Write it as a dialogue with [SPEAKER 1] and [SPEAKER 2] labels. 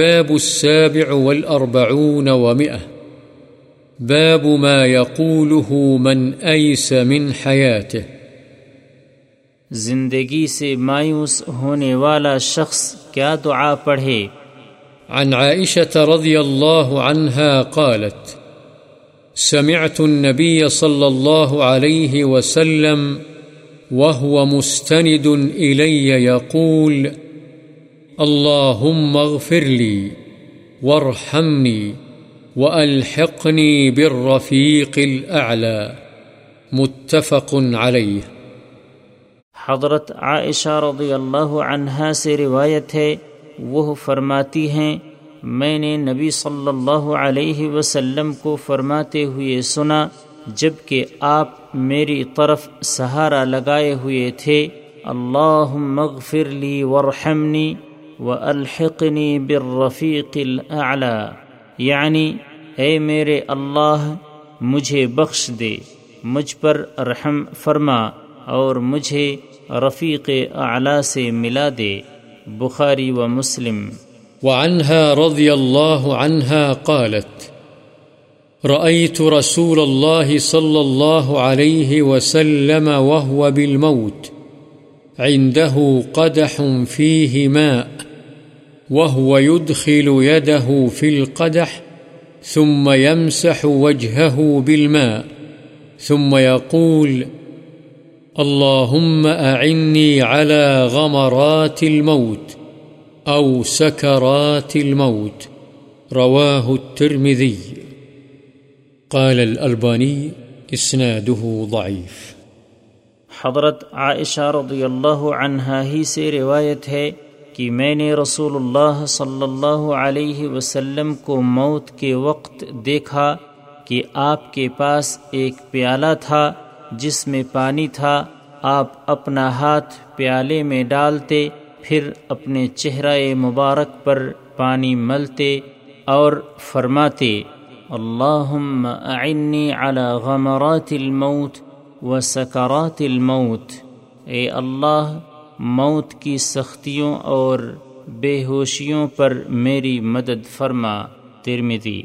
[SPEAKER 1] باب السابع والأربعون ومئة. باب ما يقوله من أيس من حياته.
[SPEAKER 2] زندگی سے مایوس ہونے والا شخص کیا دعا پڑھے؟
[SPEAKER 1] عن عائشة رضي الله عنها قالت سمعت النبي صلى الله عليه وسلم وهو مستند إلي يقول اللهم اغفر لي وارحمني وألحقني بالرفيق الأعلى. متفق عليه.
[SPEAKER 2] حضرت عائشہ رضی اللہ عنہا سے روایت ہے، وہ فرماتی ہیں، میں نے نبی صلی اللہ علیہ وسلم کو فرماتے ہوئے سنا جبکہ آپ میری طرف سہارا لگائے ہوئے تھے اللہ مغفر لی ورحمنی و الحقنی بالرفیق الاعلی یعنی اے میرے اللہ، مجھے بخش دے، مجھ پر رحم فرما اور مجھے رفیق اعلی سے ملا دے، بخاری و مسلم۔
[SPEAKER 1] وعنها رضي الله عنها قالت رأيت رسول الله صلى الله عليه وسلم وهو بالموت، عنده قدح فيه ماء۔ وهو يدخل يده في القدح ثم يمسح وجهه بالماء ثم يقول، اللهم أعني على غمرات الموت أو سكرات الموت. رواه الترمذي. قال الألباني إسناده ضعيف.
[SPEAKER 2] حضرت عائشہ رضی اللہ عنہا ہی سے روایت ہے کہ میں نے رسول اللہ صلی اللہ علیہ وسلم کو موت کے وقت دیکھا کہ آپ کے پاس ایک پیالہ تھا جس میں پانی تھا، آپ اپنا ہاتھ پیالے میں ڈالتے، پھر اپنے چہرہ مبارک پر پانی ملتے اور فرماتے، اللہم اعنی علی غمرات الموت و سکرات الموت۔ اے اللہ موت کی سختیوں اور بے ہوشیوں پر میری مدد فرما ترمدی